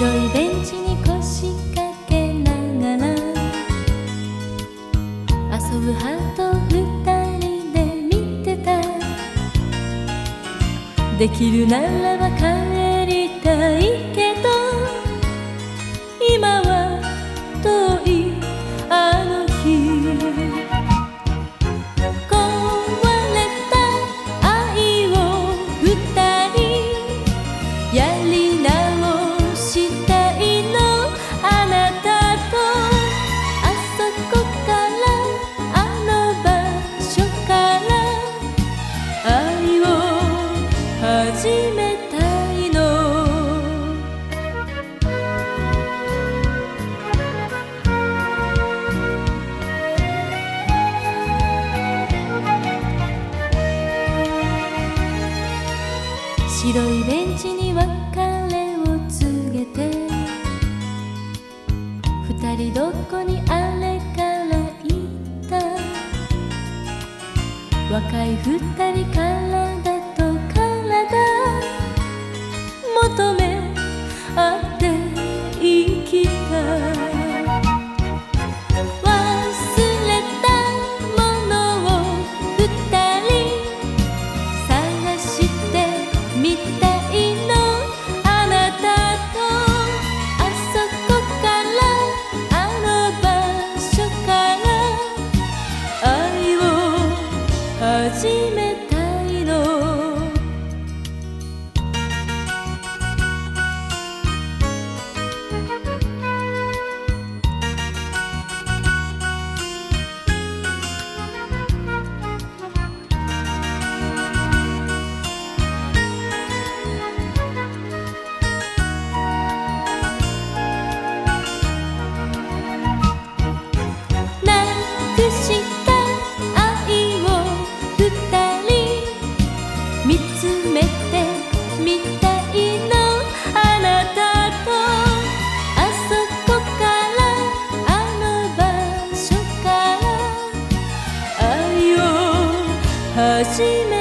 白いベンチに腰掛けながら遊ぶハート二人で見てた。できるなら白いベンチに別れを告げて二人どこにあれから行った。若い二人体と体。求め合った初め